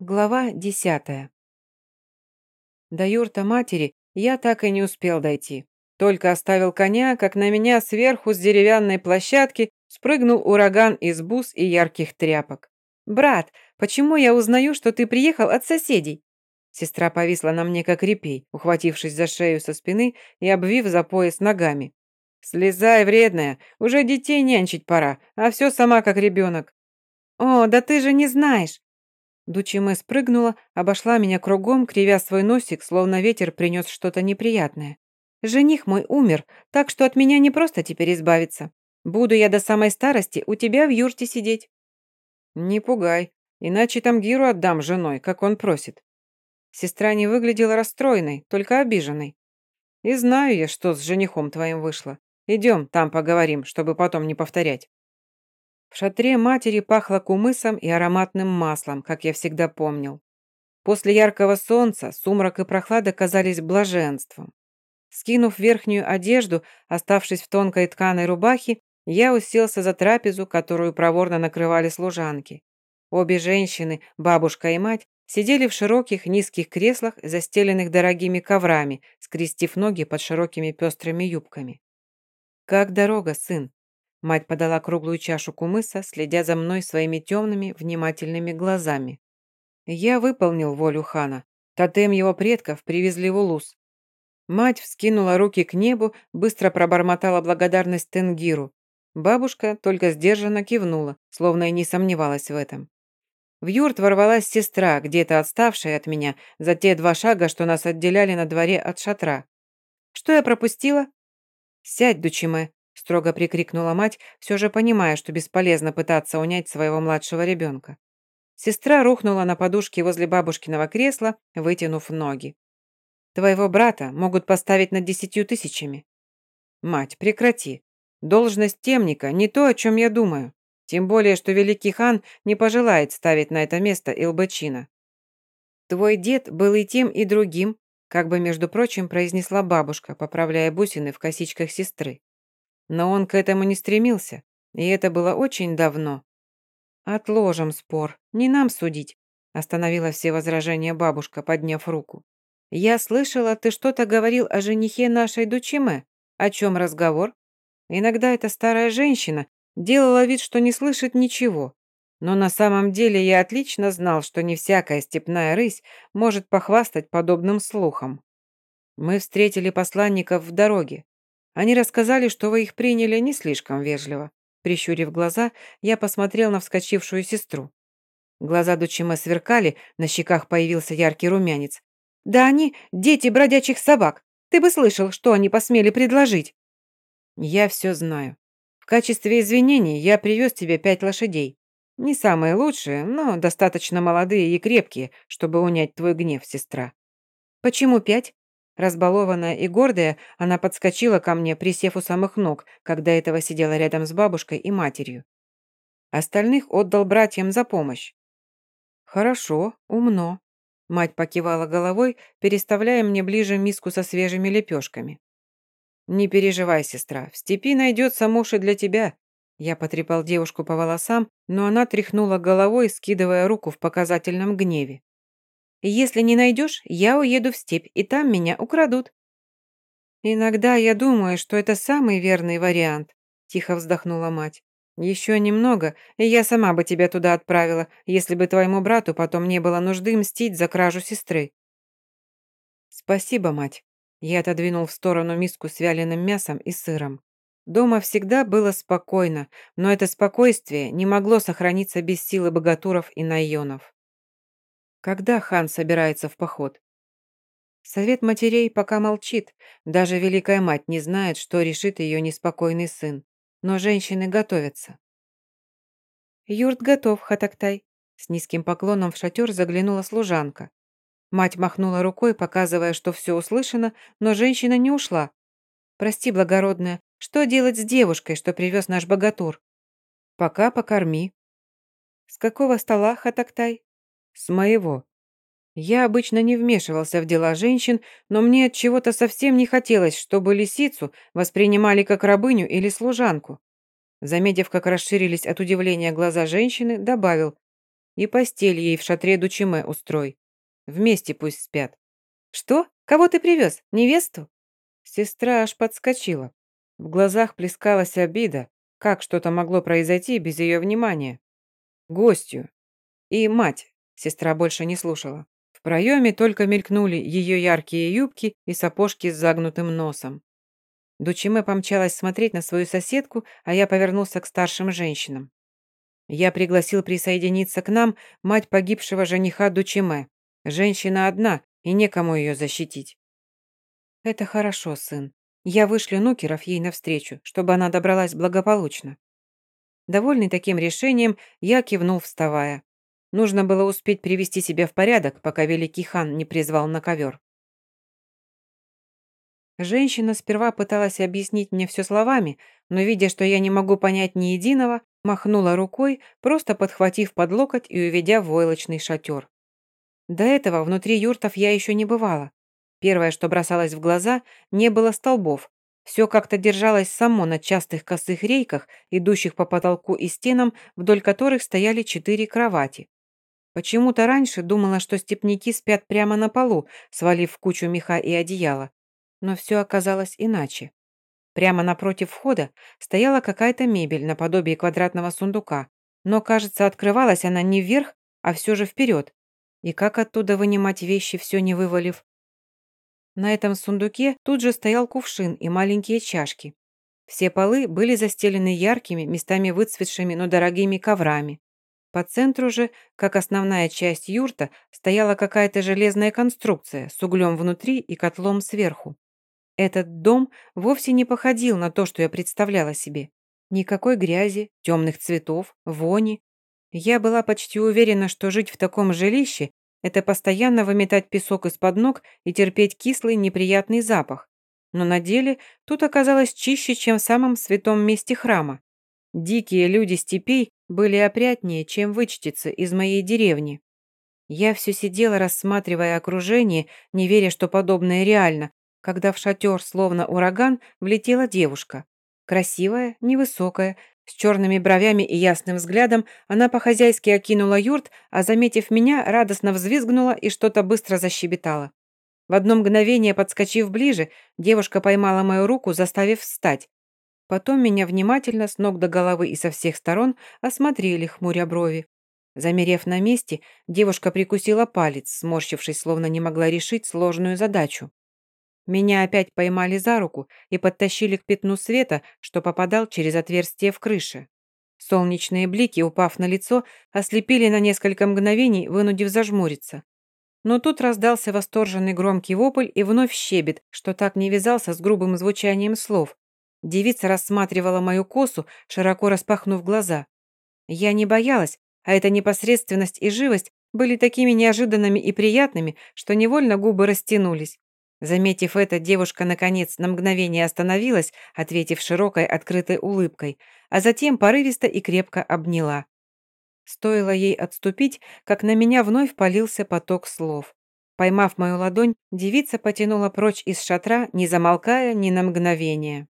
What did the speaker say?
Глава десятая. До юрта матери я так и не успел дойти. Только оставил коня, как на меня сверху с деревянной площадки спрыгнул ураган из бус и ярких тряпок. «Брат, почему я узнаю, что ты приехал от соседей?» Сестра повисла на мне, как репей, ухватившись за шею со спины и обвив за пояс ногами. «Слезай, вредная, уже детей нянчить пора, а все сама как ребенок». «О, да ты же не знаешь!» Дучиме спрыгнула, обошла меня кругом, кривя свой носик, словно ветер принес что-то неприятное. «Жених мой умер, так что от меня не просто теперь избавиться. Буду я до самой старости у тебя в юрте сидеть». «Не пугай, иначе там Гиру отдам женой, как он просит». Сестра не выглядела расстроенной, только обиженной. «И знаю я, что с женихом твоим вышло. Идем, там поговорим, чтобы потом не повторять». В шатре матери пахло кумысом и ароматным маслом, как я всегда помнил. После яркого солнца сумрак и прохлада казались блаженством. Скинув верхнюю одежду, оставшись в тонкой тканой рубахе, я уселся за трапезу, которую проворно накрывали служанки. Обе женщины, бабушка и мать, сидели в широких низких креслах, застеленных дорогими коврами, скрестив ноги под широкими пестрыми юбками. «Как дорога, сын?» Мать подала круглую чашу кумыса, следя за мной своими темными, внимательными глазами. Я выполнил волю хана. Тотем его предков привезли в Улус. Мать вскинула руки к небу, быстро пробормотала благодарность Тенгиру. Бабушка только сдержанно кивнула, словно и не сомневалась в этом. В юрт ворвалась сестра, где-то отставшая от меня, за те два шага, что нас отделяли на дворе от шатра. «Что я пропустила?» «Сядь, Дучиме», строго прикрикнула мать, все же понимая, что бесполезно пытаться унять своего младшего ребенка. Сестра рухнула на подушке возле бабушкиного кресла, вытянув ноги. «Твоего брата могут поставить над десятью тысячами». «Мать, прекрати. Должность темника – не то, о чем я думаю. Тем более, что великий хан не пожелает ставить на это место Илбачина. Твой дед был и тем, и другим, как бы, между прочим, произнесла бабушка, поправляя бусины в косичках сестры. Но он к этому не стремился, и это было очень давно. «Отложим спор, не нам судить», остановила все возражения бабушка, подняв руку. «Я слышала, ты что-то говорил о женихе нашей Дучиме. О чем разговор? Иногда эта старая женщина делала вид, что не слышит ничего. Но на самом деле я отлично знал, что не всякая степная рысь может похвастать подобным слухом. Мы встретили посланников в дороге. Они рассказали, что вы их приняли не слишком вежливо. Прищурив глаза, я посмотрел на вскочившую сестру. Глаза Дучима сверкали, на щеках появился яркий румянец. «Да они дети бродячих собак. Ты бы слышал, что они посмели предложить». «Я все знаю. В качестве извинений я привез тебе пять лошадей. Не самые лучшие, но достаточно молодые и крепкие, чтобы унять твой гнев, сестра». «Почему пять? Разбалованная и гордая, она подскочила ко мне, присев у самых ног, когда этого сидела рядом с бабушкой и матерью. Остальных отдал братьям за помощь. «Хорошо, умно», — мать покивала головой, переставляя мне ближе миску со свежими лепешками. «Не переживай, сестра, в степи найдется муж и для тебя». Я потрепал девушку по волосам, но она тряхнула головой, скидывая руку в показательном гневе. Если не найдешь, я уеду в степь, и там меня украдут». «Иногда я думаю, что это самый верный вариант», – тихо вздохнула мать. «Еще немного, и я сама бы тебя туда отправила, если бы твоему брату потом не было нужды мстить за кражу сестры». «Спасибо, мать». Я отодвинул в сторону миску с вяленым мясом и сыром. Дома всегда было спокойно, но это спокойствие не могло сохраниться без силы богатуров и найонов. Когда хан собирается в поход? Совет матерей пока молчит. Даже Великая Мать не знает, что решит ее неспокойный сын. Но женщины готовятся. «Юрт готов, Хатактай», — с низким поклоном в шатер заглянула служанка. Мать махнула рукой, показывая, что все услышано, но женщина не ушла. «Прости, благородная, что делать с девушкой, что привез наш богатур?» «Пока покорми». «С какого стола, Хатактай?» С моего. Я обычно не вмешивался в дела женщин, но мне от чего-то совсем не хотелось, чтобы лисицу воспринимали как рабыню или служанку. Заметив, как расширились от удивления глаза женщины, добавил, И постель ей в шатре Дучиме устрой. Вместе пусть спят». «Что? Кого ты привез? Невесту?» Сестра аж подскочила. В глазах плескалась обида. Как что-то могло произойти без ее внимания? Гостью. И мать. Сестра больше не слушала. В проеме только мелькнули ее яркие юбки и сапожки с загнутым носом. Дучиме помчалась смотреть на свою соседку, а я повернулся к старшим женщинам. Я пригласил присоединиться к нам мать погибшего жениха Дучиме. Женщина одна, и некому ее защитить. Это хорошо, сын. Я вышлю нукеров ей навстречу, чтобы она добралась благополучно. Довольный таким решением, я кивнул, вставая. Нужно было успеть привести себя в порядок, пока великий хан не призвал на ковер. Женщина сперва пыталась объяснить мне все словами, но, видя, что я не могу понять ни единого, махнула рукой, просто подхватив под локоть и уведя в войлочный шатер. До этого внутри юртов я еще не бывала. Первое, что бросалось в глаза, не было столбов. Все как-то держалось само на частых косых рейках, идущих по потолку и стенам, вдоль которых стояли четыре кровати. Почему-то раньше думала, что степняки спят прямо на полу, свалив в кучу меха и одеяла. Но все оказалось иначе. Прямо напротив входа стояла какая-то мебель наподобие квадратного сундука, но, кажется, открывалась она не вверх, а все же вперед. И как оттуда вынимать вещи, все не вывалив? На этом сундуке тут же стоял кувшин и маленькие чашки. Все полы были застелены яркими, местами выцветшими, но дорогими коврами. По центру же, как основная часть юрта, стояла какая-то железная конструкция с углем внутри и котлом сверху. Этот дом вовсе не походил на то, что я представляла себе. Никакой грязи, темных цветов, вони. Я была почти уверена, что жить в таком жилище – это постоянно выметать песок из-под ног и терпеть кислый неприятный запах. Но на деле тут оказалось чище, чем в самом святом месте храма. Дикие люди степей были опрятнее, чем вычтицы из моей деревни. Я все сидела, рассматривая окружение, не веря, что подобное реально, когда в шатер, словно ураган, влетела девушка. Красивая, невысокая, с черными бровями и ясным взглядом, она по-хозяйски окинула юрт, а, заметив меня, радостно взвизгнула и что-то быстро защебетала. В одно мгновение, подскочив ближе, девушка поймала мою руку, заставив встать. Потом меня внимательно с ног до головы и со всех сторон осмотрели, хмуря брови. Замерев на месте, девушка прикусила палец, сморщившись, словно не могла решить сложную задачу. Меня опять поймали за руку и подтащили к пятну света, что попадал через отверстие в крыше. Солнечные блики, упав на лицо, ослепили на несколько мгновений, вынудив зажмуриться. Но тут раздался восторженный громкий вопль и вновь щебет, что так не вязался с грубым звучанием слов. Девица рассматривала мою косу, широко распахнув глаза. Я не боялась, а эта непосредственность и живость были такими неожиданными и приятными, что невольно губы растянулись. Заметив это, девушка, наконец, на мгновение остановилась, ответив широкой открытой улыбкой, а затем порывисто и крепко обняла. Стоило ей отступить, как на меня вновь полился поток слов. Поймав мою ладонь, девица потянула прочь из шатра, не замолкая ни на мгновение.